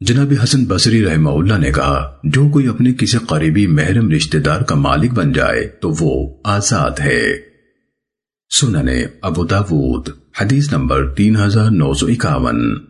جناب حسن بصری رحمہ اللہ نے کہا، جو کوئی اپنے کسی قریبی محرم رشتہ دار کا مالک بن جائے تو وہ آزاد ہے۔ سننے ابو داود، حدیث نمبر تین ہزار نو سو اکاون۔